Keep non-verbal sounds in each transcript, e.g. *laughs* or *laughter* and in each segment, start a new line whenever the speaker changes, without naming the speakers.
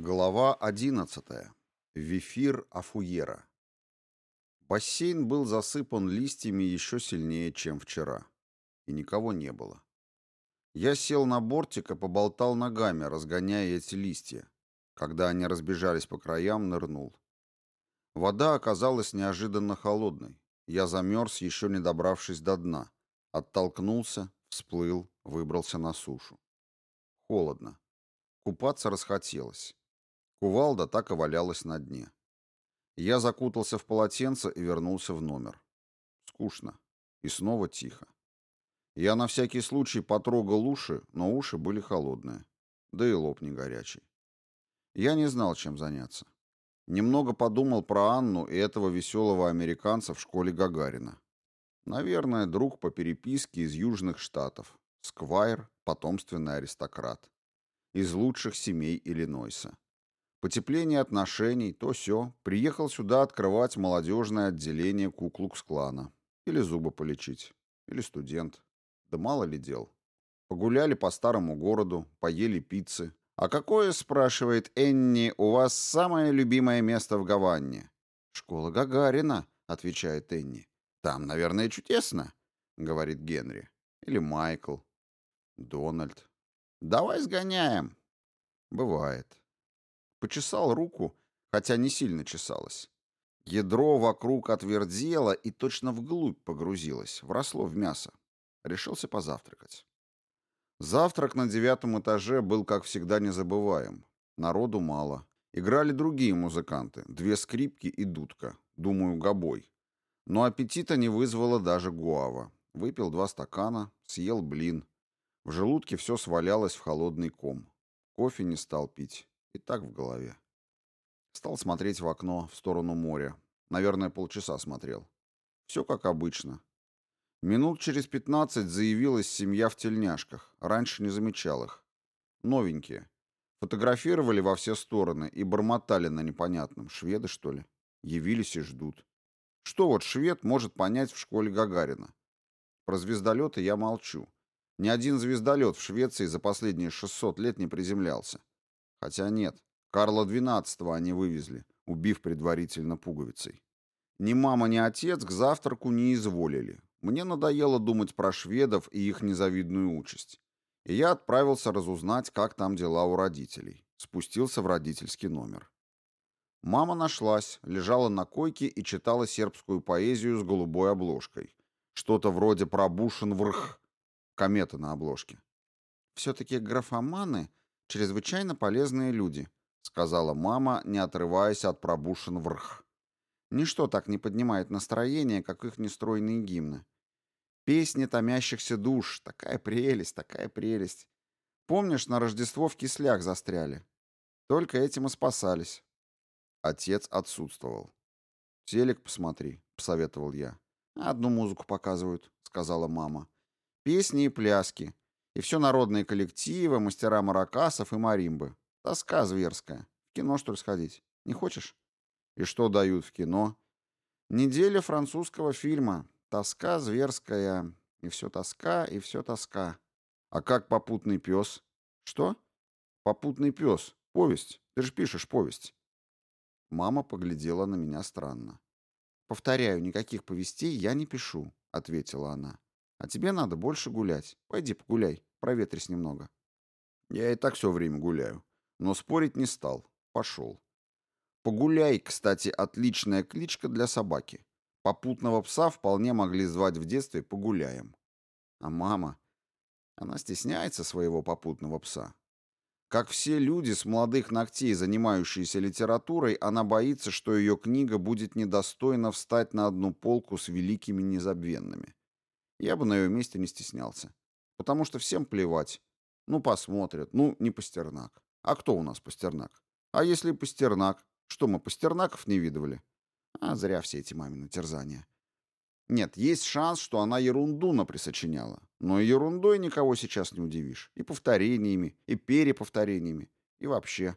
Глава 11. Вифир Афуера. Бассейн был засыпан листьями еще сильнее, чем вчера. И никого не было. Я сел на бортик и поболтал ногами, разгоняя эти листья. Когда они разбежались по краям, нырнул. Вода оказалась неожиданно холодной. Я замерз, еще не добравшись до дна. Оттолкнулся, всплыл, выбрался на сушу. Холодно. Купаться расхотелось. Кувалда так и валялась на дне. Я закутался в полотенце и вернулся в номер. Скучно. И снова тихо. Я на всякий случай потрогал уши, но уши были холодные. Да и лоб не горячий. Я не знал, чем заняться. Немного подумал про Анну и этого веселого американца в школе Гагарина. Наверное, друг по переписке из Южных Штатов. Сквайр, потомственный аристократ. Из лучших семей Иллинойса. Потепление отношений, то все. Приехал сюда открывать молодежное отделение Куклукс-клана. Или зубы полечить. Или студент. Да мало ли дел. Погуляли по старому городу, поели пиццы. «А какое, — спрашивает Энни, — у вас самое любимое место в Гаванне?» «Школа Гагарина», — отвечает Энни. «Там, наверное, чудесно», — говорит Генри. Или Майкл. Дональд. «Давай сгоняем». Бывает. Почесал руку, хотя не сильно чесалось. Ядро вокруг отвердело и точно вглубь погрузилось, вросло в мясо. Решился позавтракать. Завтрак на девятом этаже был, как всегда, незабываем. Народу мало. Играли другие музыканты, две скрипки и дудка, думаю, гобой. Но аппетита не вызвало даже гуава. Выпил два стакана, съел блин. В желудке все свалялось в холодный ком. Кофе не стал пить. И так в голове. Стал смотреть в окно, в сторону моря. Наверное, полчаса смотрел. Все как обычно. Минут через пятнадцать заявилась семья в тельняшках. Раньше не замечал их. Новенькие. Фотографировали во все стороны и бормотали на непонятном. Шведы, что ли? Явились и ждут. Что вот швед может понять в школе Гагарина? Про звездолеты я молчу. Ни один звездолет в Швеции за последние 600 лет не приземлялся. Хотя нет, Карла XII они вывезли, убив предварительно пуговицей. Ни мама, ни отец к завтраку не изволили. Мне надоело думать про шведов и их незавидную участь. И я отправился разузнать, как там дела у родителей. Спустился в родительский номер. Мама нашлась, лежала на койке и читала сербскую поэзию с голубой обложкой. Что-то вроде «Пробушен врх», комета на обложке. Все-таки графоманы чрезвычайно полезные люди», — сказала мама, не отрываясь от пробушен врх. «Ничто так не поднимает настроение, как их нестройные гимны. Песни томящихся душ, такая прелесть, такая прелесть. Помнишь, на Рождество в кислях застряли? Только этим и спасались». Отец отсутствовал. «Телек посмотри», — посоветовал я. «Одну музыку показывают», — сказала мама. «Песни и пляски. И все народные коллективы, мастера маракасов и маримбы. Тоска зверская. В кино, что ли, сходить? Не хочешь? И что дают в кино? Неделя французского фильма. Тоска зверская. И все тоска, и все тоска. А как попутный пес? Что? Попутный пес. Повесть. Ты же пишешь повесть. Мама поглядела на меня странно. «Повторяю, никаких повестей я не пишу», — ответила она. «А тебе надо больше гулять. Пойди погуляй». Проветрись немного. Я и так все время гуляю. Но спорить не стал. Пошел. Погуляй, кстати, отличная кличка для собаки. Попутного пса вполне могли звать в детстве погуляем. А мама... Она стесняется своего попутного пса. Как все люди с молодых ногтей, занимающиеся литературой, она боится, что ее книга будет недостойна встать на одну полку с великими незабвенными. Я бы на ее месте не стеснялся. Потому что всем плевать. Ну, посмотрят. Ну, не Пастернак. А кто у нас Пастернак? А если Пастернак? Что, мы Пастернаков не видывали? А зря все эти мамины терзания. Нет, есть шанс, что она ерунду наприсочиняла. Но ерундой никого сейчас не удивишь. И повторениями, и переповторениями, и вообще.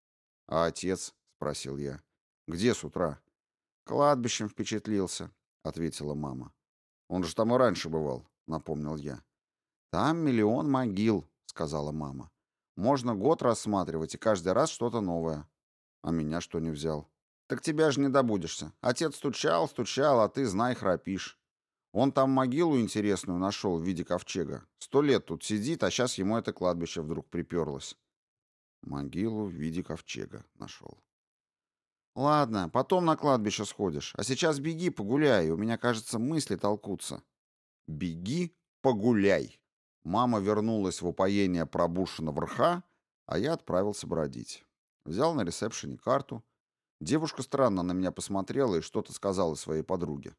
— А отец? — спросил я. — Где с утра? — Кладбищем впечатлился, — ответила мама. — Он же там и раньше бывал, — напомнил я. «Там миллион могил», — сказала мама. Можно год рассматривать, и каждый раз что-то новое. А меня что не взял? Так тебя же не добудешься. Отец стучал, стучал, а ты, знай, храпишь. Он там могилу интересную нашел в виде ковчега. Сто лет тут сидит, а сейчас ему это кладбище вдруг приперлось. Могилу в виде ковчега нашел. Ладно, потом на кладбище сходишь. А сейчас беги, погуляй. У меня, кажется, мысли толкутся. Беги, погуляй. Мама вернулась в упоение пробушенного рха, а я отправился бродить. Взял на ресепшене карту. Девушка странно на меня посмотрела и что-то сказала своей подруге.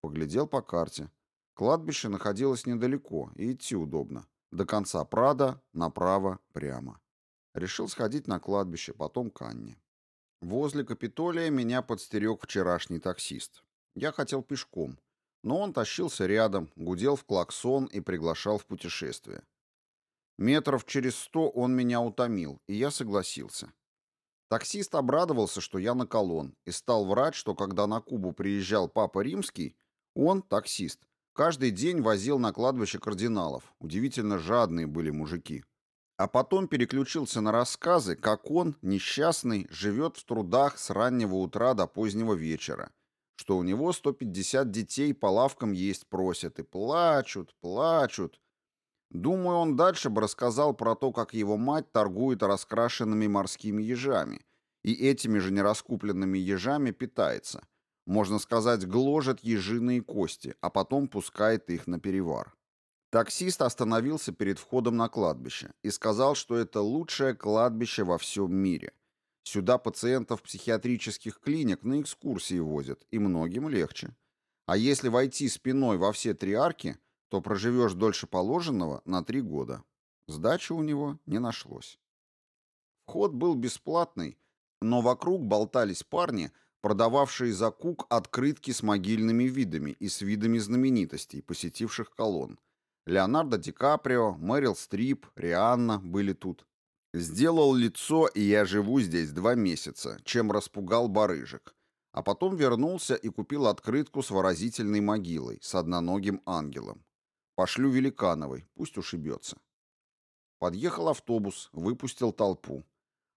Поглядел по карте. Кладбище находилось недалеко, и идти удобно. До конца Прада, направо, прямо. Решил сходить на кладбище, потом к Анне. Возле Капитолия меня подстерег вчерашний таксист. Я хотел пешком, но он тащился рядом, гудел в клаксон и приглашал в путешествие. Метров через сто он меня утомил, и я согласился. Таксист обрадовался, что я на колонн, и стал врать, что когда на Кубу приезжал Папа Римский, он, таксист, каждый день возил на кладбище кардиналов. Удивительно жадные были мужики. А потом переключился на рассказы, как он, несчастный, живет в трудах с раннего утра до позднего вечера, что у него 150 детей по лавкам есть просят, и плачут, плачут. Думаю, он дальше бы рассказал про то, как его мать торгует раскрашенными морскими ежами, и этими же нераскупленными ежами питается. Можно сказать, гложет ежиные кости, а потом пускает их на перевар. Таксист остановился перед входом на кладбище и сказал, что это лучшее кладбище во всем мире. Сюда пациентов психиатрических клиник на экскурсии возят, и многим легче. А если войти спиной во все три арки, то проживешь дольше положенного на три года. Сдачи у него не нашлось. Вход был бесплатный, но вокруг болтались парни, продававшие за кук открытки с могильными видами и с видами знаменитостей, посетивших колонн. Леонардо Ди Каприо, Мэрил Стрип, Рианна были тут. Сделал лицо, и я живу здесь два месяца, чем распугал барыжек. А потом вернулся и купил открытку с выразительной могилой, с одноногим ангелом. Пошлю Великановой, пусть ушибется. Подъехал автобус, выпустил толпу.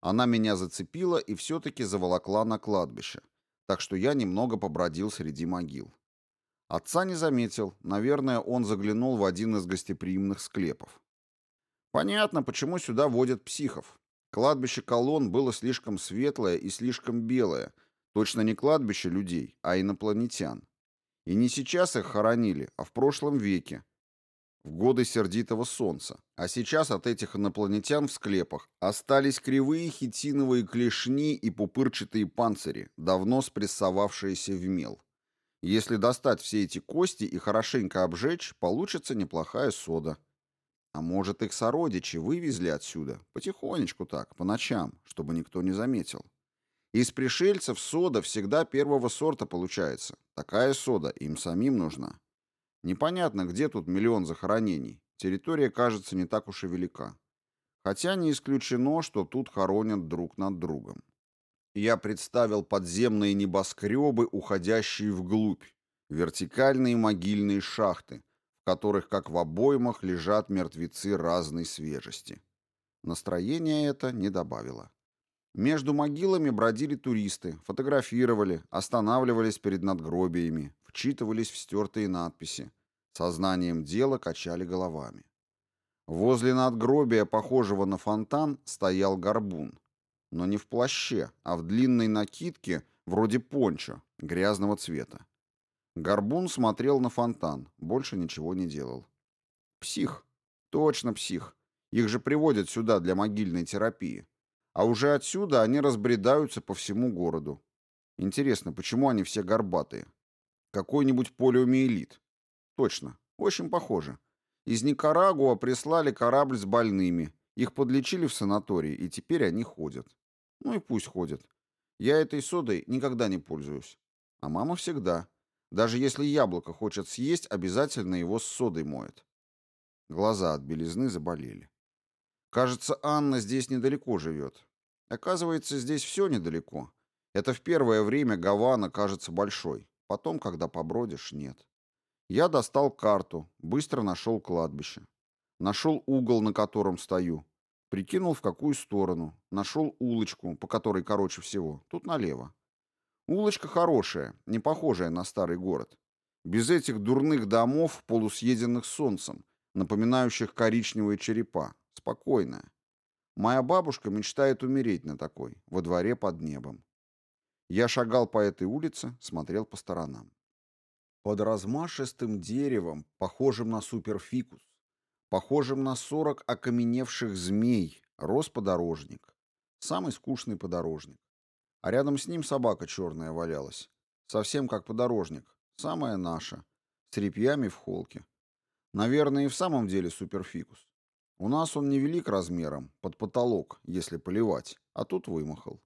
Она меня зацепила и все-таки заволокла на кладбище, так что я немного побродил среди могил. Отца не заметил. Наверное, он заглянул в один из гостеприимных склепов. Понятно, почему сюда водят психов. Кладбище колонн было слишком светлое и слишком белое. Точно не кладбище людей, а инопланетян. И не сейчас их хоронили, а в прошлом веке, в годы сердитого солнца. А сейчас от этих инопланетян в склепах остались кривые хитиновые клешни и пупырчатые панцири, давно спрессовавшиеся в мел. Если достать все эти кости и хорошенько обжечь, получится неплохая сода. А может, их сородичи вывезли отсюда, потихонечку так, по ночам, чтобы никто не заметил. Из пришельцев сода всегда первого сорта получается. Такая сода им самим нужна. Непонятно, где тут миллион захоронений. Территория, кажется, не так уж и велика. Хотя не исключено, что тут хоронят друг над другом. Я представил подземные небоскребы, уходящие вглубь, вертикальные могильные шахты, которых, как в обоймах, лежат мертвецы разной свежести. Настроение это не добавило. Между могилами бродили туристы, фотографировали, останавливались перед надгробиями, вчитывались в стертые надписи. Сознанием дела качали головами. Возле надгробия, похожего на фонтан, стоял горбун но не в плаще, а в длинной накидке, вроде пончо, грязного цвета. Горбун смотрел на фонтан, больше ничего не делал. Псих. Точно псих. Их же приводят сюда для могильной терапии. А уже отсюда они разбредаются по всему городу. Интересно, почему они все горбатые? Какой-нибудь полиомиелит. Точно, очень похоже. Из Никарагуа прислали корабль с больными, их подлечили в санатории, и теперь они ходят. Ну и пусть ходят. Я этой содой никогда не пользуюсь. А мама всегда. Даже если яблоко хочет съесть, обязательно его с содой моет. Глаза от белизны заболели. Кажется, Анна здесь недалеко живет. Оказывается, здесь все недалеко. Это в первое время Гавана кажется большой. Потом, когда побродишь, нет. Я достал карту, быстро нашел кладбище. Нашел угол, на котором стою. Прикинул, в какую сторону. Нашел улочку, по которой короче всего. Тут налево. Улочка хорошая, не похожая на старый город. Без этих дурных домов, полусъеденных солнцем, напоминающих коричневые черепа. Спокойная. Моя бабушка мечтает умереть на такой, во дворе под небом. Я шагал по этой улице, смотрел по сторонам. Под размашистым деревом, похожим на суперфикус, похожим на сорок окаменевших змей, рос подорожник. Самый скучный подорожник. А рядом с ним собака черная валялась. Совсем как подорожник. Самая наша. С репьями в холке. Наверное, и в самом деле суперфикус. У нас он невелик размером, под потолок, если поливать, а тут вымахал.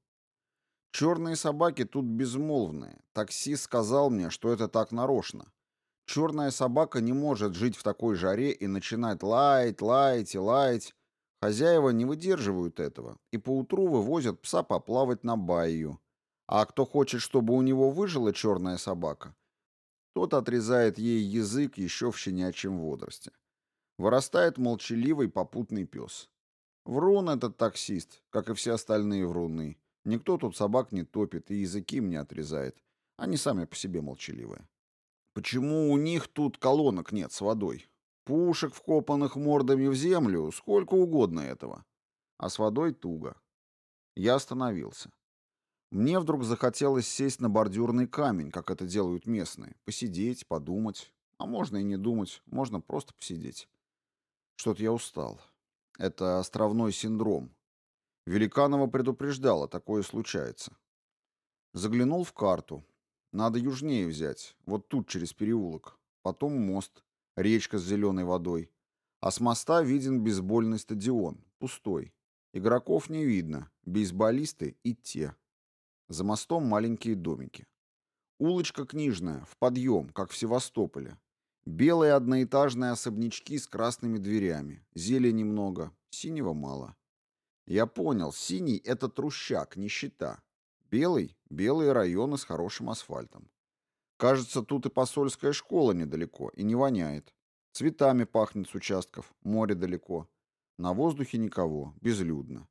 Черные собаки тут безмолвные. Таксист сказал мне, что это так нарочно. Черная собака не может жить в такой жаре и начинать лаять, лаять и лаять. Хозяева не выдерживают этого и поутру вывозят пса поплавать на байю. А кто хочет, чтобы у него выжила черная собака, тот отрезает ей язык еще в щенячьем возрасте. Вырастает молчаливый попутный пес. Врун этот таксист, как и все остальные вруны. Никто тут собак не топит и языки им не отрезает. Они сами по себе молчаливые. Почему у них тут колонок нет с водой? Пушек, вкопанных мордами в землю, сколько угодно этого. А с водой туго. Я остановился. Мне вдруг захотелось сесть на бордюрный камень, как это делают местные. Посидеть, подумать. А можно и не думать, можно просто посидеть. Что-то я устал. Это островной синдром. Великанова предупреждала, такое случается. Заглянул в карту. Надо южнее взять, вот тут через переулок. Потом мост, речка с зеленой водой. А с моста виден бейсбольный стадион, пустой. Игроков не видно, бейсболисты и те. За мостом маленькие домики. Улочка книжная, в подъем, как в Севастополе. Белые одноэтажные особнячки с красными дверями. Зелени много, синего мало. Я понял, синий — это трущак, нищета. Белый — белые районы с хорошим асфальтом. Кажется, тут и посольская школа недалеко, и не воняет. Цветами пахнет с участков, море далеко. На воздухе никого, безлюдно.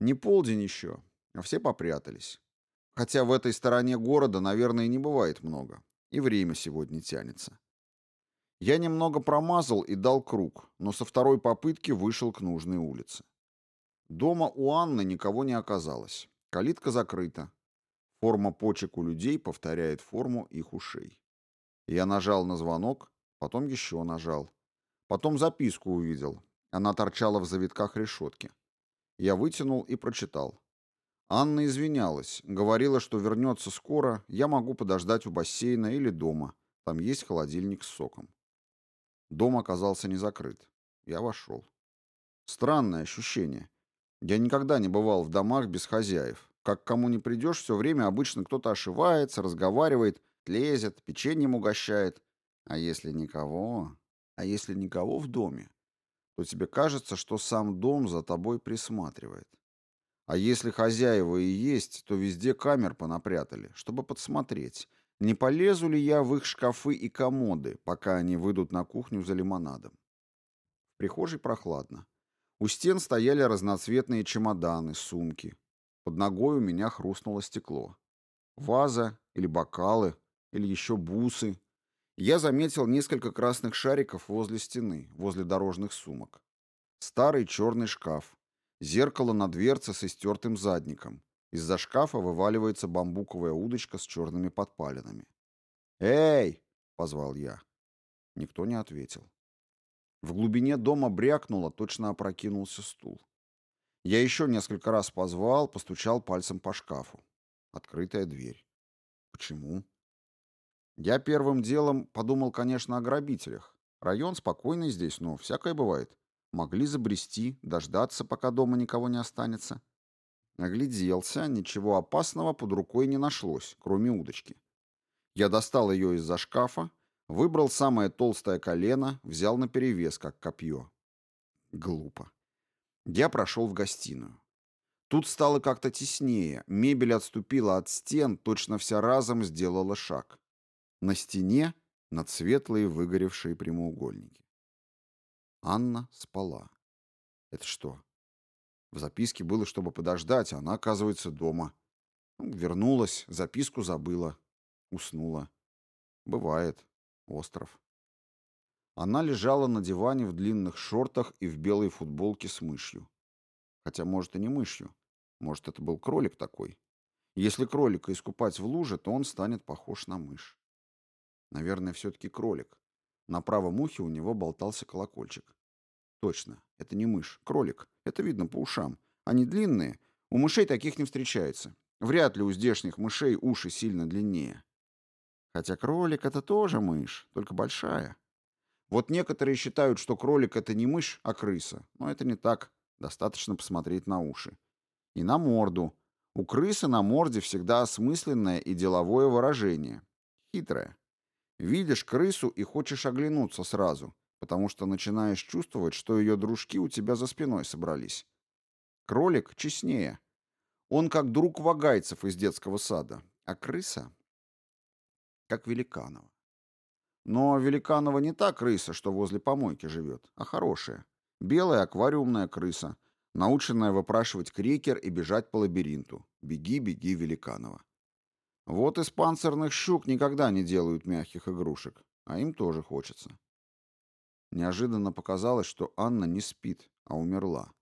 Не полдень еще, а все попрятались. Хотя в этой стороне города, наверное, не бывает много. И время сегодня тянется. Я немного промазал и дал круг, но со второй попытки вышел к нужной улице. Дома у Анны никого не оказалось. Калитка закрыта. Форма почек у людей повторяет форму их ушей. Я нажал на звонок, потом еще нажал. Потом записку увидел. Она торчала в завитках решетки. Я вытянул и прочитал. Анна извинялась, говорила, что вернется скоро, я могу подождать у бассейна или дома. Там есть холодильник с соком. Дом оказался не закрыт. Я вошел. Странное ощущение. Я никогда не бывал в домах без хозяев. Как кому не придешь, все время обычно кто-то ошивается, разговаривает, лезет, печеньем угощает. А если никого? А если никого в доме? То тебе кажется, что сам дом за тобой присматривает. А если хозяева и есть, то везде камер понапрятали, чтобы подсмотреть, не полезу ли я в их шкафы и комоды, пока они выйдут на кухню за лимонадом. В прихожей прохладно. У стен стояли разноцветные чемоданы, сумки. Под ногой у меня хрустнуло стекло. Ваза или бокалы, или еще бусы. Я заметил несколько красных шариков возле стены, возле дорожных сумок. Старый черный шкаф, Зеркало на дверце с истертым задником. Из-за шкафа вываливается бамбуковая удочка с черными подпалинами. «Эй!» — позвал я. Никто не ответил. В глубине дома брякнуло, точно опрокинулся стул. Я еще несколько раз позвал, постучал пальцем по шкафу. Открытая дверь. Почему? Я первым делом подумал, конечно, о грабителях. Район спокойный здесь, но всякое бывает. Могли забрести, дождаться, пока дома никого не останется. Огляделся, ничего опасного под рукой не нашлось, кроме удочки. Я достал ее из-за шкафа, выбрал самое толстое колено, взял наперевес, как копье. Глупо. Я прошел в гостиную. Тут стало как-то теснее, мебель отступила от стен, точно вся разом сделала шаг. На стене над светлые выгоревшие прямоугольники. Анна спала. Это что, В записке было, чтобы подождать, а она, оказывается, дома. Ну, вернулась, записку забыла. Уснула. Бывает. Остров. Она лежала на диване в длинных шортах и в белой футболке с мышью. Хотя, может, и не мышью. Может, это был кролик такой. Если кролика искупать в луже, то он станет похож на мышь. Наверное, все-таки кролик. На правом ухе у него болтался колокольчик. Точно, это не мышь, кролик. Это видно по ушам. Они длинные. У мышей таких не встречается. Вряд ли у здешних мышей уши сильно длиннее. Хотя кролик — это тоже мышь, только большая. Вот некоторые считают, что кролик — это не мышь, а крыса. Но это не так. Достаточно посмотреть на уши. И на морду. У крысы на морде всегда осмысленное и деловое выражение. Хитрое. Видишь крысу и хочешь оглянуться сразу, потому что начинаешь чувствовать, что ее дружки у тебя за спиной собрались. Кролик честнее. Он как друг вагайцев из детского сада, а крыса как Великанова. Но Великанова не та крыса, что возле помойки живет, а хорошая. Белая аквариумная крыса, наученная выпрашивать крекер и бежать по лабиринту. Беги, беги, Великанова. Вот из панцирных щук никогда не делают мягких игрушек, а им тоже хочется. Неожиданно показалось, что Анна не спит, а умерла.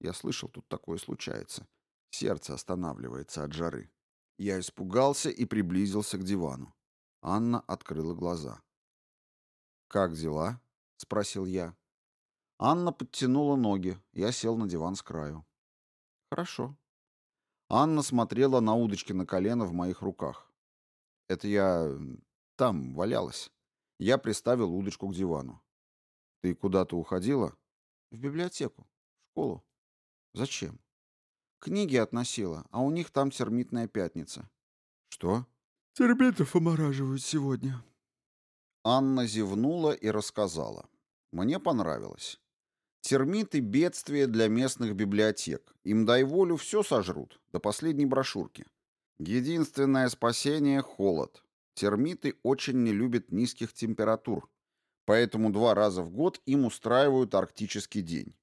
Я слышал, тут такое случается. Сердце останавливается от жары. Я испугался и приблизился к дивану. Анна открыла глаза. «Как дела?» — спросил я. Анна подтянула ноги. Я сел на диван с краю. «Хорошо». Анна смотрела на удочки на колено в моих руках. Это я... там валялась. Я приставил удочку к дивану. «Ты куда-то уходила?» «В библиотеку. В школу». «Зачем?» «Книги относила, а у них там термитная пятница». «Что?»
«Термитов омораживают сегодня».
Анна зевнула и рассказала. Мне понравилось. Термиты — бедствие для местных библиотек. Им дай волю все сожрут, до последней брошюрки. Единственное спасение — холод. Термиты очень не любят низких температур, поэтому два раза в год им устраивают арктический день.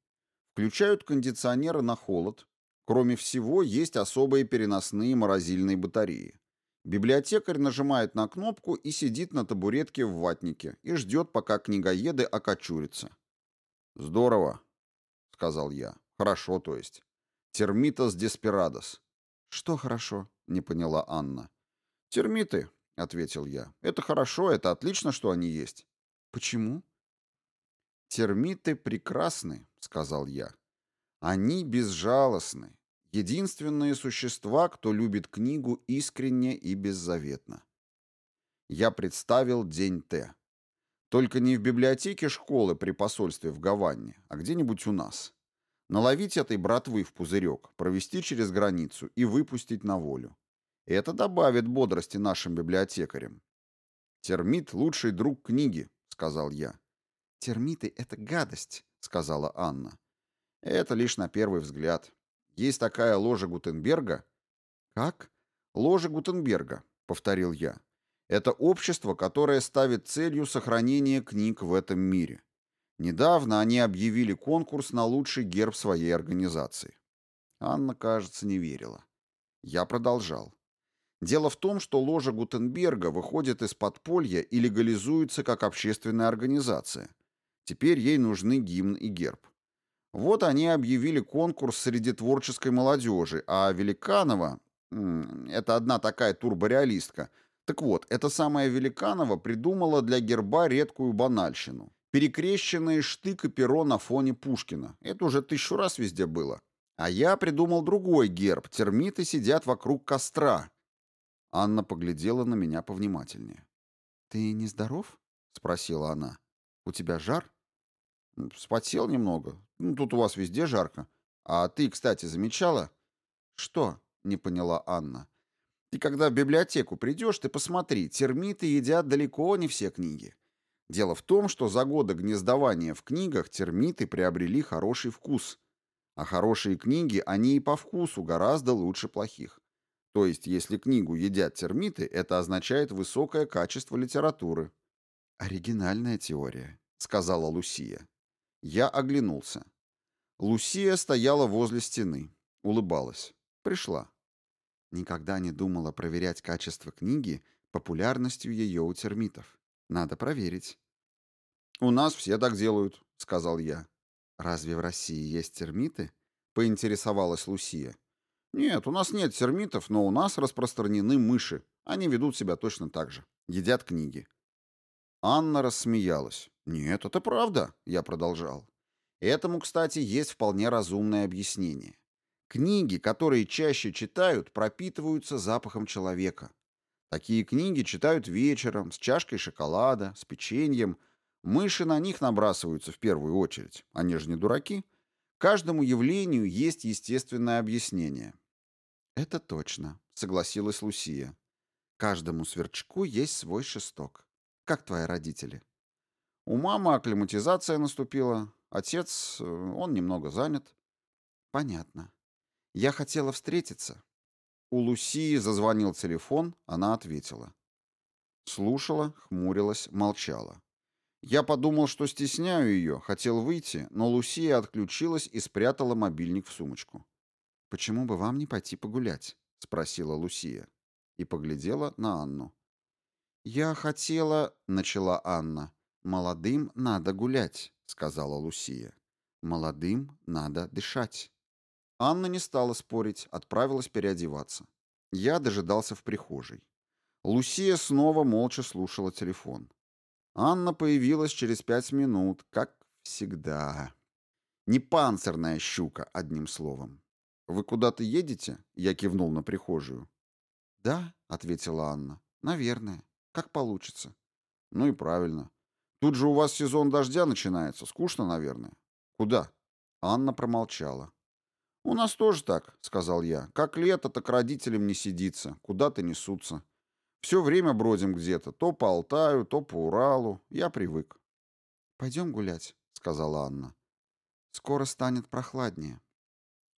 Включают кондиционеры на холод. Кроме всего, есть особые переносные морозильные батареи. Библиотекарь нажимает на кнопку и сидит на табуретке в ватнике и ждет, пока книгоеды окочурятся. «Здорово», — сказал я. «Хорошо, то есть. Термитос деспирадос». «Что хорошо?» — не поняла Анна. «Термиты», — ответил я. «Это хорошо, это отлично, что они есть». «Почему?» «Термиты прекрасны», — сказал я. «Они безжалостны. Единственные существа, кто любит книгу искренне и беззаветно». Я представил день Т. Только не в библиотеке школы при посольстве в Гаване, а где-нибудь у нас. Наловить этой братвы в пузырек, провести через границу и выпустить на волю. Это добавит бодрости нашим библиотекарям. «Термит — лучший друг книги», — сказал я. «Термиты — это гадость», — сказала Анна. «Это лишь на первый взгляд. Есть такая ложа Гутенберга». «Как?» «Ложа Гутенберга», — повторил я. Это общество, которое ставит целью сохранение книг в этом мире. Недавно они объявили конкурс на лучший герб своей организации. Анна, кажется, не верила. Я продолжал. Дело в том, что ложа Гутенберга выходит из подполья и легализуется как общественная организация. Теперь ей нужны гимн и герб. Вот они объявили конкурс среди творческой молодежи, а Великанова, это одна такая турбореалистка, так вот, эта самая Великанова придумала для герба редкую банальщину. Перекрещенные штык и перо на фоне Пушкина. Это уже тысячу раз везде было. А я придумал другой герб. Термиты сидят вокруг костра. Анна поглядела на меня повнимательнее. «Ты не здоров?» — спросила она. «У тебя жар?» «Вспотел немного. Ну, тут у вас везде жарко. А ты, кстати, замечала?» «Что?» — не поняла Анна. И когда в библиотеку придешь, ты посмотри, термиты едят далеко не все книги. Дело в том, что за годы гнездования в книгах термиты приобрели хороший вкус. А хорошие книги, они и по вкусу гораздо лучше плохих. То есть, если книгу едят термиты, это означает высокое качество литературы. «Оригинальная теория», — сказала Лусия. Я оглянулся. Лусия стояла возле стены, улыбалась. Пришла.
Никогда не думала проверять качество книги популярностью ее у термитов. Надо проверить.
«У нас все так делают», — сказал я.
«Разве в России есть термиты?» — поинтересовалась Лусия.
«Нет, у нас нет термитов, но у нас распространены мыши. Они ведут себя точно так же. Едят книги». Анна рассмеялась. «Нет, это правда», — я продолжал. Этому, кстати, есть вполне разумное объяснение. Книги, которые чаще читают, пропитываются запахом человека. Такие книги читают вечером, с чашкой шоколада, с печеньем. Мыши на них набрасываются в первую очередь. Они же не дураки. Каждому явлению есть естественное объяснение.
«Это точно», — согласилась Лусия. «Каждому сверчку есть свой шесток. Как твои родители?»
«У мамы акклиматизация наступила. Отец, э, он немного занят».
«Понятно. Я хотела встретиться».
У Лусии зазвонил телефон, она ответила. Слушала, хмурилась, молчала. Я подумал, что стесняю ее, хотел выйти, но Лусия отключилась и спрятала мобильник в сумочку.
«Почему бы вам не пойти погулять?» — спросила Лусия.
И поглядела на Анну.
«Я хотела...» — начала Анна. «Молодым надо гулять», — сказала Лусия. «Молодым надо дышать».
Анна не стала спорить, отправилась переодеваться. Я дожидался в прихожей. Лусия снова молча слушала телефон. Анна появилась через пять минут, как всегда. Не панцирная щука, одним словом. «Вы куда-то едете?» — я кивнул на прихожую.
«Да», — ответила Анна. «Наверное. Как получится».
«Ну и правильно. Тут же у вас сезон дождя начинается. Скучно, наверное». «Куда?» Анна промолчала. «У нас тоже так», — сказал я. «Как лето, так родителям не сидится, куда-то несутся. Все время бродим где-то, то по Алтаю, то по Уралу. Я привык».
«Пойдем гулять», — сказала Анна. «Скоро станет прохладнее».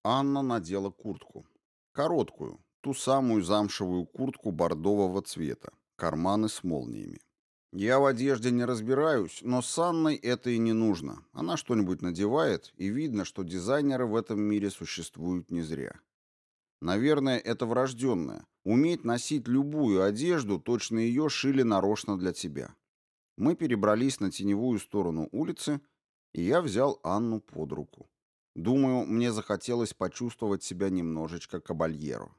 Анна надела куртку. Короткую, ту самую замшевую куртку бордового цвета, карманы с молниями. Я в одежде не разбираюсь, но с Анной это и не нужно. Она что-нибудь надевает, и видно, что дизайнеры в этом мире существуют не зря. Наверное, это врожденное. Уметь носить любую одежду, точно ее шили нарочно для тебя. Мы перебрались на теневую сторону улицы, и я взял Анну под руку. Думаю, мне захотелось почувствовать себя немножечко кабальеру.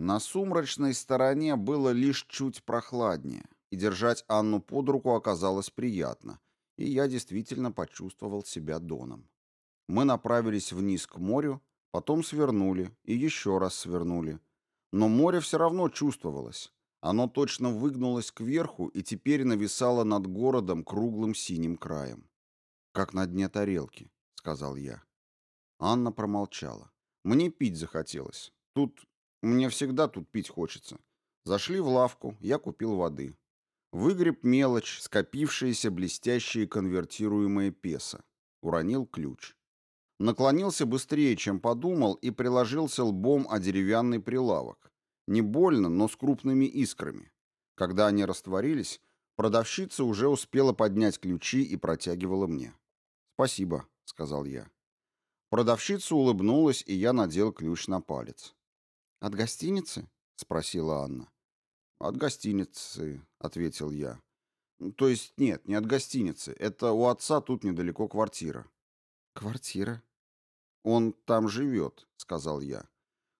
На сумрачной стороне было лишь чуть прохладнее и держать Анну под руку оказалось приятно, и я действительно почувствовал себя доном. Мы направились вниз к морю, потом свернули и еще раз свернули. Но море все равно чувствовалось. Оно точно выгнулось кверху и теперь нависало над городом круглым синим краем. «Как на дне тарелки», — сказал я. Анна промолчала. «Мне пить захотелось. Тут... Мне всегда тут пить хочется. Зашли в лавку, я купил воды. Выгреб мелочь, скопившиеся блестящие конвертируемые песо. Уронил ключ. Наклонился быстрее, чем подумал, и приложился лбом о деревянный прилавок. Не больно, но с крупными искрами. Когда они растворились, продавщица уже успела поднять ключи и протягивала мне. «Спасибо», — сказал я. Продавщица улыбнулась, и я надел ключ на палец.
«От гостиницы?» — спросила Анна.
«От гостиницы», — ответил я. «То есть нет, не от гостиницы. Это у отца тут недалеко квартира».
«Квартира?»
«Он там живет», — сказал я.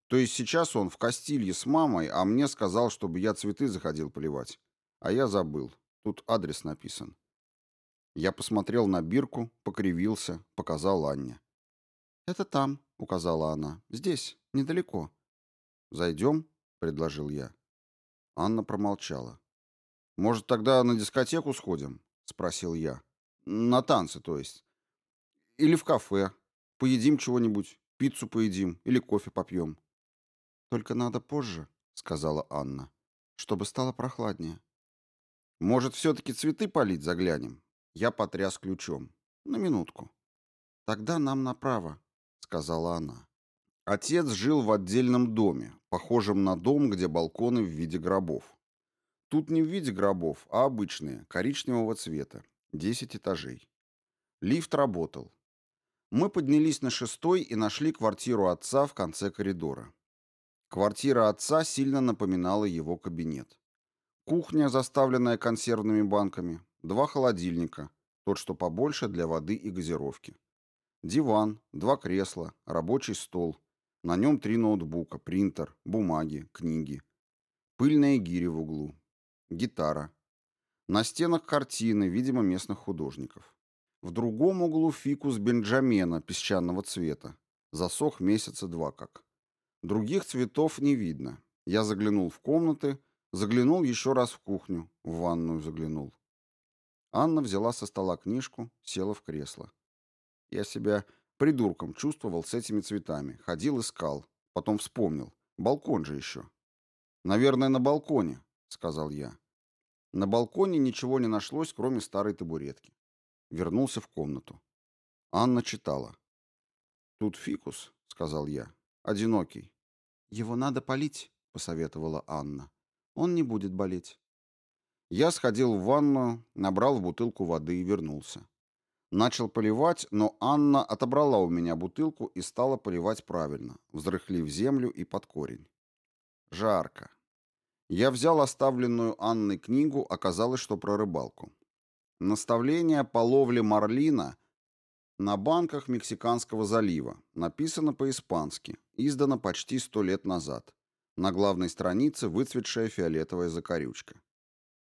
«То есть сейчас он в Кастилье с мамой, а мне сказал, чтобы я цветы заходил поливать. А я забыл. Тут адрес написан». Я посмотрел на бирку, покривился, показал Анне.
«Это там», — указала она. «Здесь, недалеко».
«Зайдем?» — предложил я. Анна промолчала. «Может, тогда на дискотеку сходим?» — спросил я. «На танцы, то есть. Или в кафе. Поедим чего-нибудь. Пиццу поедим. Или кофе попьем».
«Только надо позже», — сказала Анна, — «чтобы стало прохладнее».
«Может, все-таки цветы полить заглянем?» Я потряс ключом. «На минутку».
«Тогда нам направо», — сказала она.
Отец жил в отдельном доме, похожем на дом, где балконы в виде гробов. Тут не в виде гробов, а обычные, коричневого цвета, 10 этажей. Лифт работал. Мы поднялись на шестой и нашли квартиру отца в конце коридора. Квартира отца сильно напоминала его кабинет. Кухня, заставленная консервными банками, два холодильника, тот, что побольше, для воды и газировки. Диван, два кресла, рабочий стол. На нем три ноутбука, принтер, бумаги, книги. Пыльные гири в углу. Гитара. На стенах картины, видимо, местных художников. В другом углу фикус бенджамена песчаного цвета. Засох месяца два как. Других цветов не видно. Я заглянул в комнаты, заглянул еще раз в кухню, в ванную заглянул. Анна взяла со стола книжку, села в кресло. Я себя придурком чувствовал с этими цветами. Ходил, искал. Потом вспомнил. Балкон же еще. «Наверное, на балконе», — сказал я. На балконе ничего не нашлось, кроме старой табуретки. Вернулся в комнату. Анна читала. «Тут фикус», — сказал я. «Одинокий». «Его надо полить», — посоветовала Анна. «Он не будет болеть». Я сходил в ванную, набрал в бутылку воды и вернулся. Начал поливать, но Анна отобрала у меня бутылку и стала поливать правильно, взрыхлив землю и под корень. Жарко. Я взял оставленную Анной книгу, оказалось, что про рыбалку. Наставление по ловле марлина на банках Мексиканского залива. Написано по-испански. Издано почти сто лет назад. На главной странице выцветшая фиолетовая закорючка.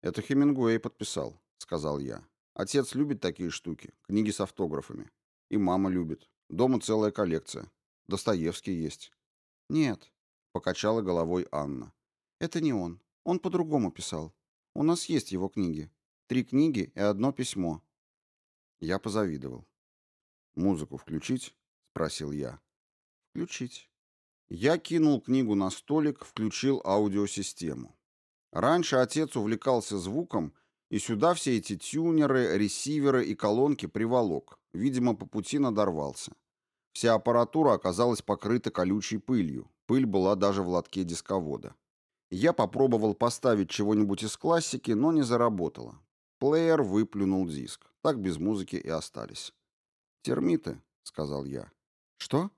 «Это Хемингуэй подписал», — сказал я. Отец любит такие штуки, книги с автографами. И мама любит. Дома целая коллекция. Достоевский есть. Нет, покачала головой Анна. Это не он. Он по-другому писал. У нас есть его книги. Три книги и одно письмо. Я позавидовал. Музыку включить? спросил я. Включить. Я кинул книгу на столик, включил аудиосистему. Раньше отец увлекался звуком и сюда все эти тюнеры, ресиверы и колонки приволок. Видимо, по пути надорвался. Вся аппаратура оказалась покрыта колючей пылью. Пыль была даже в лотке дисковода. Я попробовал поставить чего-нибудь из классики, но не заработало. Плеер выплюнул диск. Так без музыки и остались. «Термиты», — сказал я. «Что?»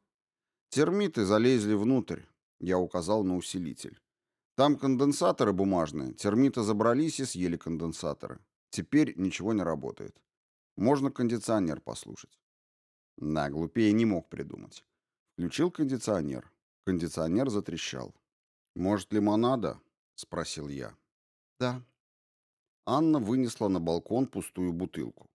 «Термиты залезли внутрь», — я указал на усилитель. Там конденсаторы бумажные, термиты забрались и съели конденсаторы. Теперь ничего не работает. Можно кондиционер послушать. Да, глупее не мог придумать. Включил кондиционер. Кондиционер затрещал. «Может, лимонада?» — спросил я. «Да». Анна вынесла на балкон пустую бутылку.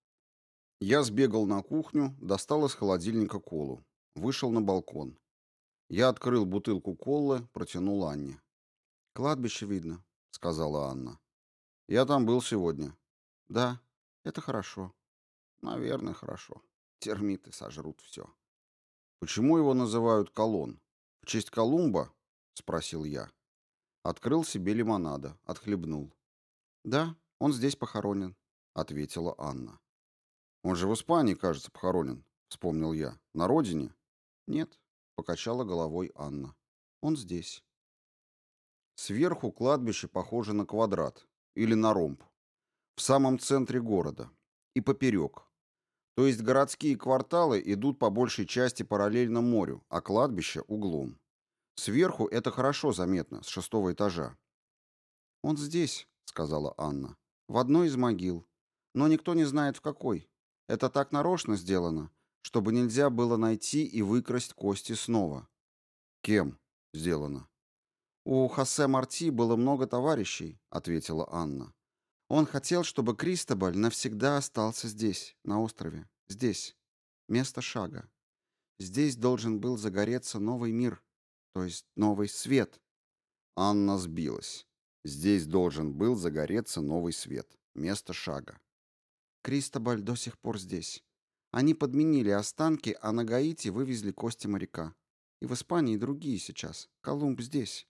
Я сбегал на кухню, достал из холодильника колу. Вышел на балкон. Я открыл бутылку колы, протянул Анне. «Кладбище видно», — сказала Анна. «Я там был сегодня». «Да, это хорошо». «Наверное, хорошо. Термиты сожрут все». «Почему его называют Колон? В честь Колумба?» — спросил я. Открыл себе лимонада, отхлебнул. «Да, он здесь похоронен», — ответила Анна. «Он же в Испании, кажется, похоронен», — вспомнил я. «На родине?» «Нет», — покачала головой Анна. «Он здесь». Сверху кладбище похоже на квадрат или на ромб. В самом центре города. И поперек. То есть городские кварталы идут по большей части параллельно морю, а кладбище – углом. Сверху это хорошо заметно, с шестого этажа. «Он здесь», — сказала Анна, — «в одной из могил. Но никто не знает, в какой. Это так нарочно сделано, чтобы нельзя было найти и выкрасть кости снова». «Кем сделано?» «У Хосе Марти было много товарищей», — ответила Анна. «Он хотел, чтобы Кристобаль навсегда остался здесь, на острове. Здесь. Место шага. Здесь должен был загореться новый мир, то есть новый свет». Анна сбилась. Здесь должен был загореться новый свет. Место шага. Кристобаль до сих пор здесь. Они подменили останки, а на Гаити вывезли кости моряка. И в Испании другие сейчас. Колумб здесь.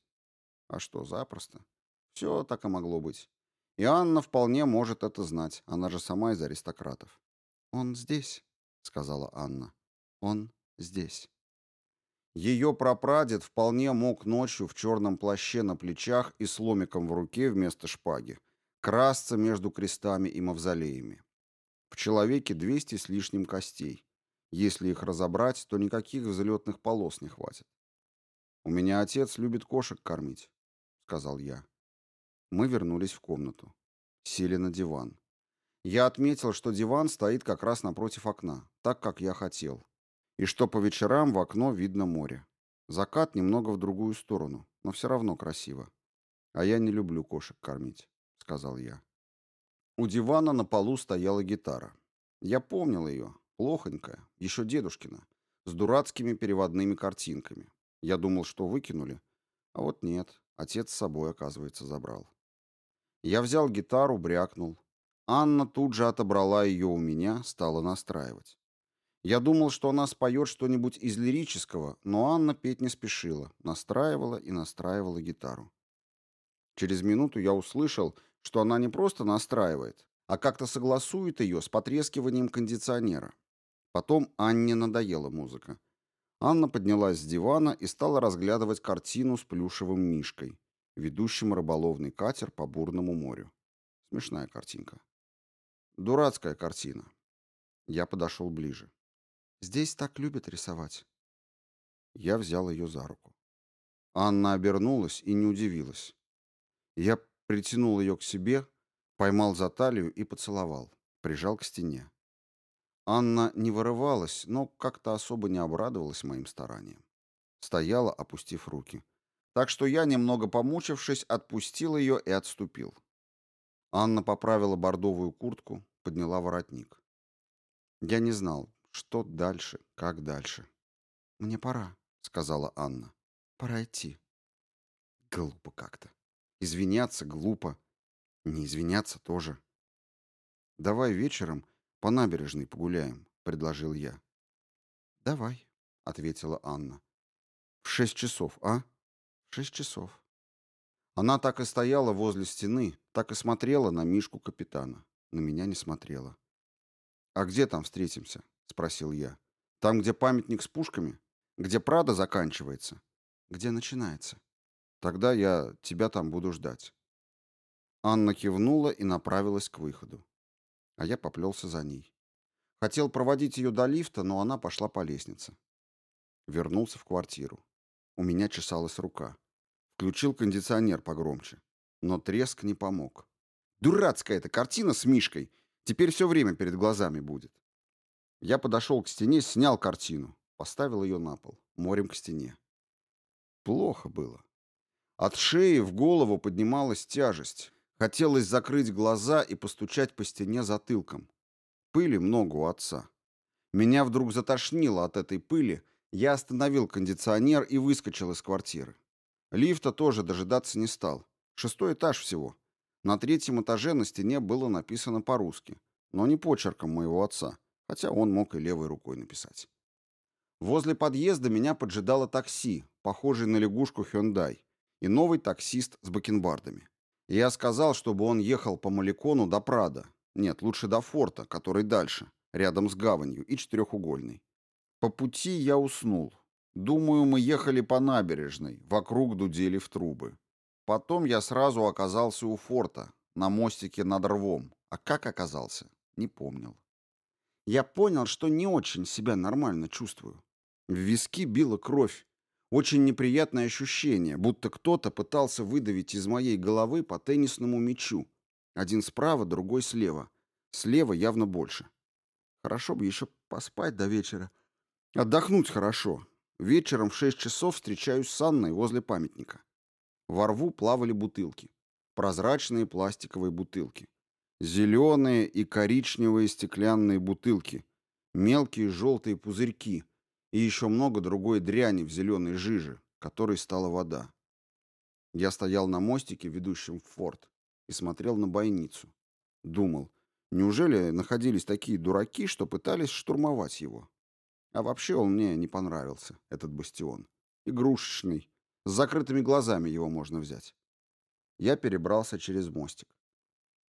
А что, запросто? Все так и могло быть. И Анна вполне может это знать, она же сама из аристократов. «Он здесь», — сказала Анна. «Он здесь». Ее прапрадед вполне мог ночью в черном плаще на плечах и с ломиком в руке вместо шпаги красться между крестами и мавзолеями. В человеке двести с лишним костей. Если их разобрать, то никаких взлетных полос не хватит. «У меня отец любит кошек кормить», — сказал я. Мы вернулись в комнату. Сели на диван. Я отметил, что диван стоит как раз напротив окна, так, как я хотел. И что по вечерам в окно видно море. Закат немного в другую сторону, но все равно красиво. А я не люблю кошек кормить, сказал я. У дивана на полу стояла гитара. Я помнил ее, плохонькая, еще дедушкина, с дурацкими переводными картинками. Я думал, что выкинули, а вот нет, отец с собой, оказывается, забрал. Я взял гитару, брякнул. Анна тут же отобрала ее у меня, стала настраивать. Я думал, что она споет что-нибудь из лирического, но Анна петь не спешила, настраивала и настраивала гитару. Через минуту я услышал, что она не просто настраивает, а как-то согласует ее с потрескиванием кондиционера. Потом Анне надоела музыка. Анна поднялась с дивана и стала разглядывать картину с плюшевым мишкой, ведущим рыболовный катер по бурному морю. Смешная картинка. Дурацкая картина. Я подошел ближе. Здесь так любят рисовать. Я взял ее за руку. Анна обернулась и не удивилась. Я притянул ее к себе, поймал за талию и поцеловал, прижал к стене. Анна не вырывалась, но как-то особо не обрадовалась моим стараниям. Стояла, опустив руки. Так что я, немного помучившись, отпустил ее и отступил. Анна поправила бордовую куртку, подняла воротник. Я не знал, что дальше, как дальше. «Мне пора», — сказала Анна. «Пора идти». Глупо как-то. Извиняться глупо. Не извиняться тоже. «Давай вечером по набережной погуляем», — предложил я. «Давай», — ответила Анна. «В шесть часов, а?» «В шесть часов». Она так и стояла возле стены, так и смотрела на Мишку капитана. На меня не смотрела. «А где там встретимся?» — спросил я. «Там, где памятник с пушками? Где Прада заканчивается? Где начинается? Тогда я тебя там буду ждать». Анна кивнула и направилась к выходу. А я поплелся за ней. Хотел проводить ее до лифта, но она пошла по лестнице. Вернулся в квартиру. У меня чесалась рука. Включил кондиционер погромче. Но треск не помог. Дурацкая эта картина с Мишкой. Теперь все время перед глазами будет. Я подошел к стене, снял картину, поставил ее на пол, морем к стене. Плохо было. От шеи в голову поднималась тяжесть. Хотелось закрыть глаза и постучать по стене затылком. Пыли много у отца. Меня вдруг затошнило от этой пыли, я остановил кондиционер и выскочил из квартиры. Лифта тоже дожидаться не стал. Шестой этаж всего. На третьем этаже на стене было написано по-русски, но не почерком моего отца хотя он мог и левой рукой написать. Возле подъезда меня поджидало такси, похожее на лягушку Hyundai, и новый таксист с бакенбардами. Я сказал, чтобы он ехал по Маликону до Прада. Нет, лучше до форта, который дальше, рядом с гаванью и четырехугольной. По пути я уснул. Думаю, мы ехали по набережной, вокруг дудели в трубы. Потом я сразу оказался у форта, на мостике над рвом. А как оказался, не помнил. Я понял, что не очень себя нормально чувствую. В виски била кровь. Очень неприятное ощущение, будто кто-то пытался выдавить из моей головы по теннисному мячу. Один справа, другой слева. Слева явно больше. Хорошо бы еще поспать до вечера. Отдохнуть хорошо. Вечером в шесть часов встречаюсь с Анной возле памятника. Во рву плавали бутылки. Прозрачные пластиковые бутылки. Зеленые и коричневые стеклянные бутылки, мелкие желтые пузырьки и еще много другой дряни в зеленой жиже, которой стала вода. Я стоял на мостике, ведущем в форт, и смотрел на бойницу. Думал, неужели находились такие дураки, что пытались штурмовать его? А вообще он мне не понравился, этот бастион. Игрушечный, с закрытыми глазами его можно взять. Я перебрался через мостик.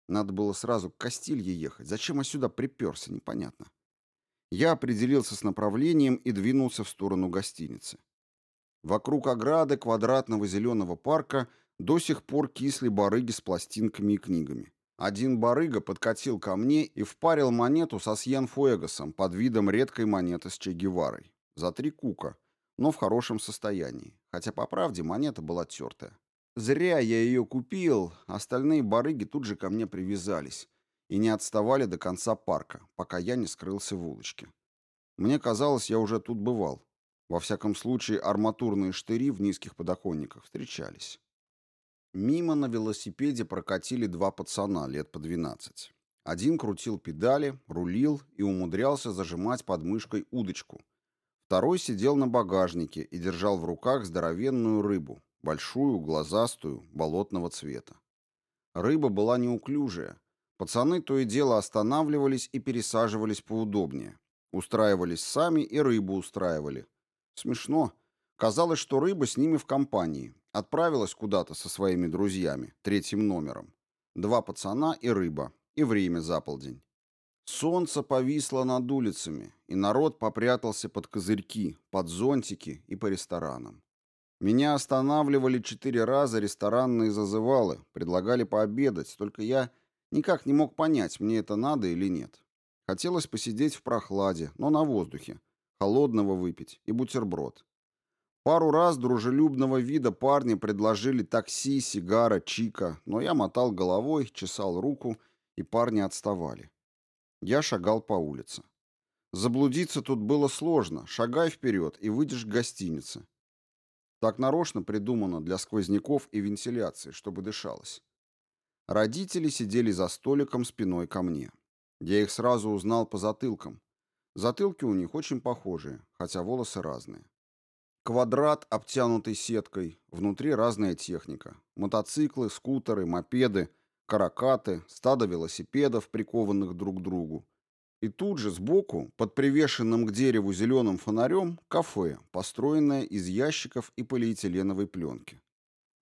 Надо было сразу к Кастилье ехать. Зачем я сюда приперся, непонятно. Я определился с направлением и двинулся в сторону гостиницы. Вокруг ограды квадратного зеленого парка до сих пор кисли барыги с пластинками и книгами. Один барыга подкатил ко мне и впарил монету со Сьен-Фуэгосом под видом редкой монеты с Че Геварой. За три кука, но в хорошем состоянии, хотя, по правде, монета была тертая. Зря я ее купил, остальные барыги тут же ко мне привязались и не отставали до конца парка, пока я не скрылся в улочке. Мне казалось, я уже тут бывал. Во всяком случае, арматурные штыри в низких подоконниках встречались. Мимо на велосипеде прокатили два пацана лет по 12. Один крутил педали, рулил и умудрялся зажимать под мышкой удочку. Второй сидел на багажнике и держал в руках здоровенную рыбу, большую, глазастую, болотного цвета. Рыба была неуклюжая. Пацаны то и дело останавливались и пересаживались поудобнее. Устраивались сами и рыбу устраивали. Смешно. Казалось, что рыба с ними в компании, Отправилась куда-то со своими друзьями, третьим номером. Два пацана и рыба. И время за полдень. Солнце повисло над улицами, и народ попрятался под козырьки, под зонтики и по ресторанам. Меня останавливали четыре раза ресторанные зазывалы, предлагали пообедать, только я никак не мог понять, мне это надо или нет. Хотелось посидеть в прохладе, но на воздухе, холодного выпить и бутерброд. Пару раз дружелюбного вида парни предложили такси, сигара, чика, но я мотал головой, чесал руку, и парни отставали. Я шагал по улице. Заблудиться тут было сложно. Шагай вперед и выйдешь к гостинице. Так нарочно придумано для сквозняков и вентиляции, чтобы дышалось. Родители сидели за столиком спиной ко мне. Я их сразу узнал по затылкам. Затылки у них очень похожие, хотя волосы разные. Квадрат, обтянутый сеткой, внутри разная техника. Мотоциклы, скутеры, мопеды, каракаты, стадо велосипедов, прикованных друг к другу. И тут же сбоку, под привешенным к дереву зеленым фонарем, кафе, построенное из ящиков и полиэтиленовой пленки.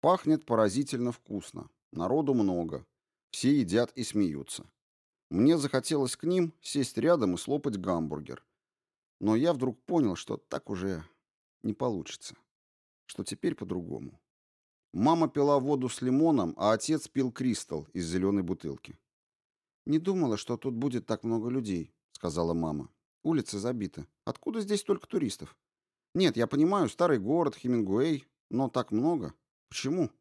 Пахнет поразительно вкусно. Народу много. Все едят и смеются. Мне захотелось к ним сесть рядом и слопать гамбургер. Но я вдруг понял, что так уже не получится. Что теперь по-другому. Мама пила воду с лимоном, а отец пил кристалл из зеленой бутылки. «Не думала, что тут будет так много людей», — сказала мама. «Улицы забиты. Откуда здесь столько туристов? Нет, я понимаю, старый город, Хемингуэй, но так много. Почему?»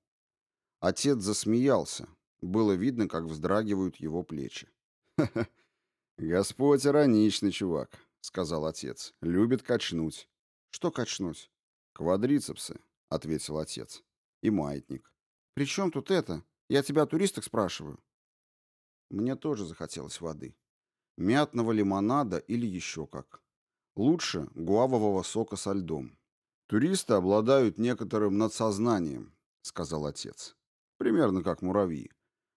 Отец засмеялся. Было видно, как вздрагивают его плечи. «Ха-ха, *laughs* Господь ироничный чувак», — сказал отец. «Любит качнуть. «Что качнусь?» «Квадрицепсы», — ответил отец. «И маятник». «При чем тут это? Я тебя о туристах спрашиваю». Мне тоже захотелось воды. Мятного лимонада или еще как. Лучше гуавового сока со льдом. «Туристы обладают некоторым надсознанием», — сказал отец. «Примерно как муравьи.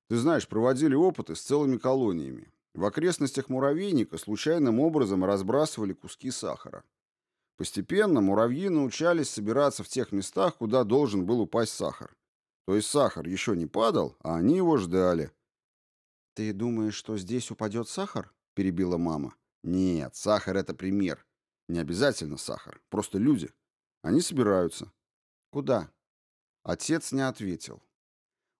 Ты знаешь, проводили опыты с целыми колониями. В окрестностях муравейника случайным образом разбрасывали куски сахара. Постепенно муравьи научались собираться в тех местах, куда должен был упасть сахар. То есть сахар еще не падал, а они его ждали. «Ты думаешь, что здесь упадет сахар?» — перебила мама. «Нет, сахар — это пример. Не обязательно сахар, просто люди. Они собираются». «Куда?» Отец не ответил.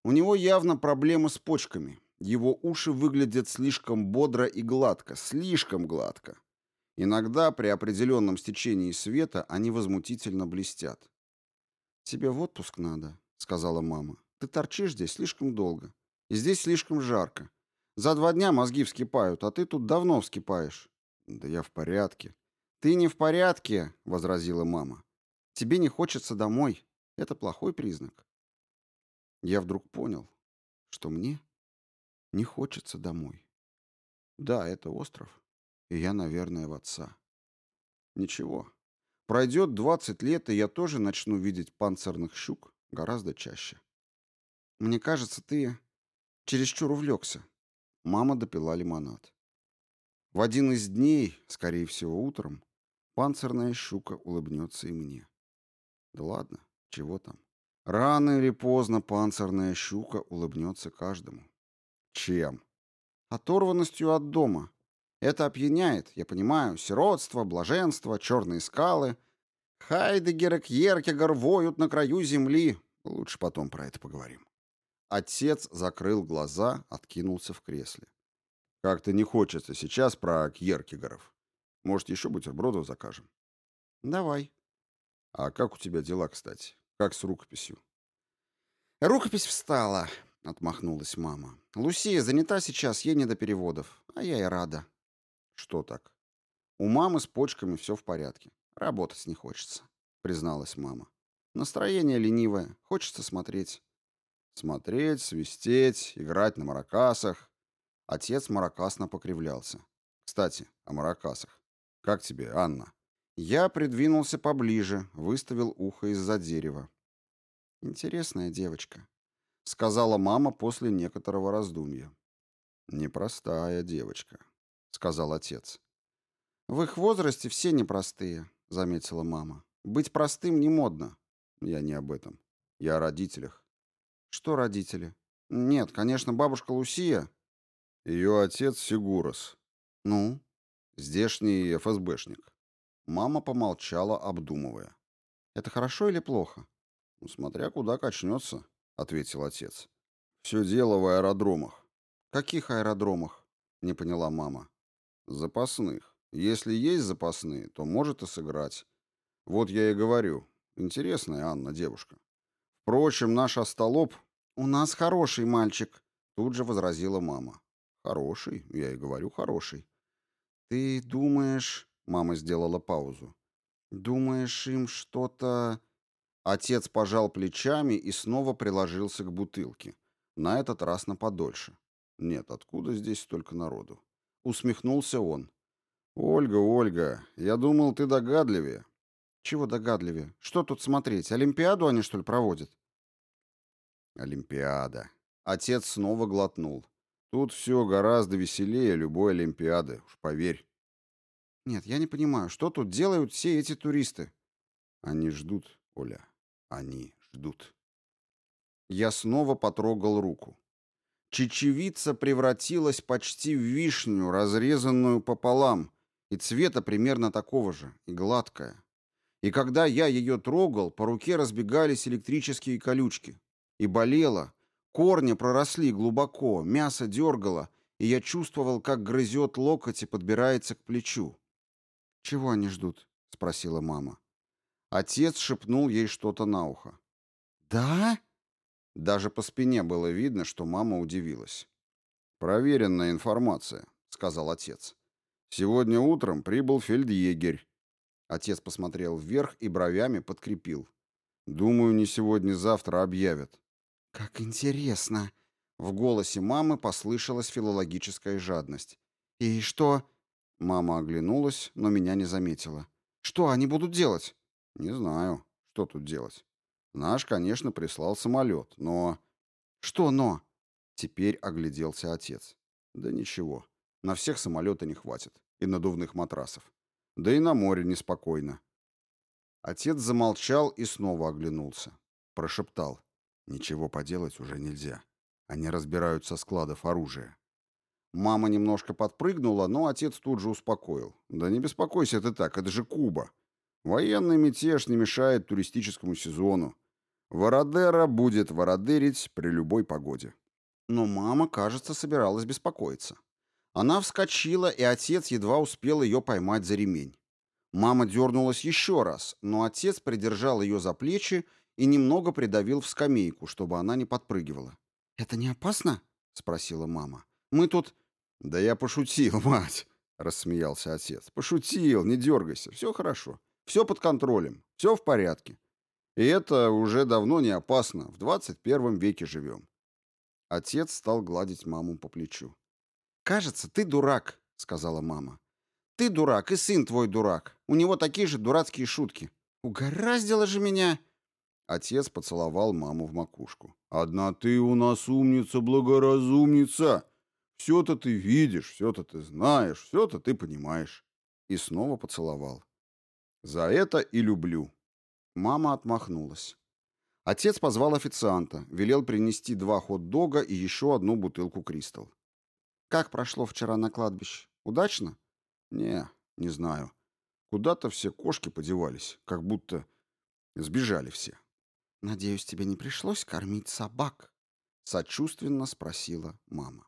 У него явно проблемы с почками. Его уши выглядят слишком бодро и гладко, слишком гладко. Иногда при определенном стечении света они возмутительно блестят. «Тебе в отпуск надо», — сказала мама. «Ты торчишь здесь слишком долго. И здесь слишком жарко. За два дня мозги вскипают, а ты тут давно вскипаешь». «Да я в порядке». «Ты не в порядке», — возразила мама. «Тебе не хочется домой. Это плохой признак». Я вдруг понял, что мне не хочется домой. Да, это остров. И я, наверное, в отца. Ничего. Пройдет 20 лет, и я тоже начну видеть панцирных щук гораздо чаще. Мне кажется, ты чересчур увлекся. Мама допила лимонад. В один из дней, скорее всего, утром, панцирная щука улыбнется и мне. Да ладно, чего там. Рано или поздно панцирная щука улыбнется каждому. Чем? Оторванностью от дома, это опьяняет, я понимаю, сиротство, блаженство, черные скалы. Хайдегер и Кьеркегор воют на краю земли. Лучше потом про это поговорим. Отец закрыл глаза, откинулся в кресле. Как-то не хочется сейчас про Кьеркегоров. Может, еще бутербродов закажем?
Давай.
А как у тебя дела, кстати? Как с рукописью?
Рукопись встала, отмахнулась мама. Лусия занята сейчас, ей не до переводов, а я и рада.
Что так?
У мамы с почками все в порядке. Работать не хочется, призналась мама. Настроение ленивое, хочется смотреть.
Смотреть, свистеть, играть на маракасах.
Отец маракасно покривлялся.
Кстати, о маракасах. Как тебе, Анна?
Я придвинулся поближе, выставил ухо из-за дерева. Интересная девочка, сказала мама после некоторого раздумья.
Непростая девочка, сказал отец.
В их возрасте все непростые, заметила мама. Быть простым не модно.
Я не об этом. Я о родителях.
Что родители? Нет, конечно, бабушка Лусия.
Ее отец Сигурос.
Ну?
Здешний ФСБшник.
Мама помолчала, обдумывая. Это хорошо или плохо?
Ну, смотря куда качнется, ответил отец. Все дело в аэродромах.
Каких аэродромах? Не поняла мама.
Запасных. Если есть запасные, то может и сыграть. Вот я и говорю. Интересная Анна девушка. Впрочем, наш остолоп...
У нас хороший мальчик,
тут же возразила мама. Хороший, я и говорю, хороший.
Ты думаешь... Мама сделала паузу. Думаешь, им что-то...
Отец пожал плечами и снова приложился к бутылке. На этот раз на подольше. Нет, откуда здесь столько народу? Усмехнулся он. Ольга, Ольга, я думал, ты догадливее.
Чего догадливее? Что тут смотреть? Олимпиаду они, что ли, проводят?
Олимпиада. Отец снова глотнул. Тут все гораздо веселее любой Олимпиады, уж поверь.
Нет, я не понимаю, что тут делают все эти туристы?
Они ждут, Оля. Они ждут. Я снова потрогал руку. Чечевица превратилась почти в вишню, разрезанную пополам, и цвета примерно такого же, и гладкая. И когда я ее трогал, по руке разбегались электрические колючки. И болело. Корни проросли глубоко, мясо дергало, и я чувствовал, как грызет локоть и подбирается к плечу.
«Чего они ждут?» — спросила мама.
Отец шепнул ей что-то на ухо.
«Да?»
Даже по спине было видно, что мама удивилась. «Проверенная информация», — сказал отец. «Сегодня утром прибыл фельдъегерь». Отец посмотрел вверх и бровями подкрепил. «Думаю, не сегодня-завтра объявят».
«Как интересно!» В голосе мамы послышалась филологическая жадность. «И что?»
Мама оглянулась, но меня не заметила.
«Что они будут делать?»
Не знаю, что тут делать. Наш, конечно, прислал самолет, но...
Что но?
Теперь огляделся отец. Да ничего. На всех самолета не хватит. И надувных матрасов. Да и на море неспокойно. Отец замолчал и снова оглянулся. Прошептал. Ничего поделать уже нельзя. Они разбирают со складов оружия. Мама немножко подпрыгнула, но отец тут же успокоил. Да не беспокойся ты так, это же Куба. Военный мятеж не мешает туристическому сезону. Вородера будет вородерить при любой погоде.
Но мама, кажется, собиралась беспокоиться. Она вскочила, и отец едва успел ее поймать за ремень. Мама дернулась еще раз, но отец придержал ее за плечи и немного придавил в скамейку, чтобы она не подпрыгивала. «Это не опасно?» — спросила мама. «Мы тут...»
«Да я пошутил, *laughs* мать!» — рассмеялся отец. «Пошутил, не дергайся, все хорошо. Все под контролем, все в порядке. И это уже давно не опасно, в 21 веке живем. Отец стал гладить маму по плечу.
«Кажется, ты дурак», — сказала мама. «Ты дурак, и сын твой дурак. У него такие же дурацкие шутки. Угораздило же меня...»
Отец поцеловал маму в макушку. «Одна ты у нас умница, благоразумница. Все-то ты видишь, все-то ты знаешь, все-то ты понимаешь». И снова поцеловал. За это и люблю. Мама отмахнулась. Отец позвал официанта, велел принести два хот-дога и еще одну бутылку Кристал.
Как прошло вчера на кладбище? Удачно?
Не, не знаю. Куда-то все кошки подевались, как будто сбежали все.
Надеюсь, тебе не пришлось кормить собак, Сочувственно спросила мама.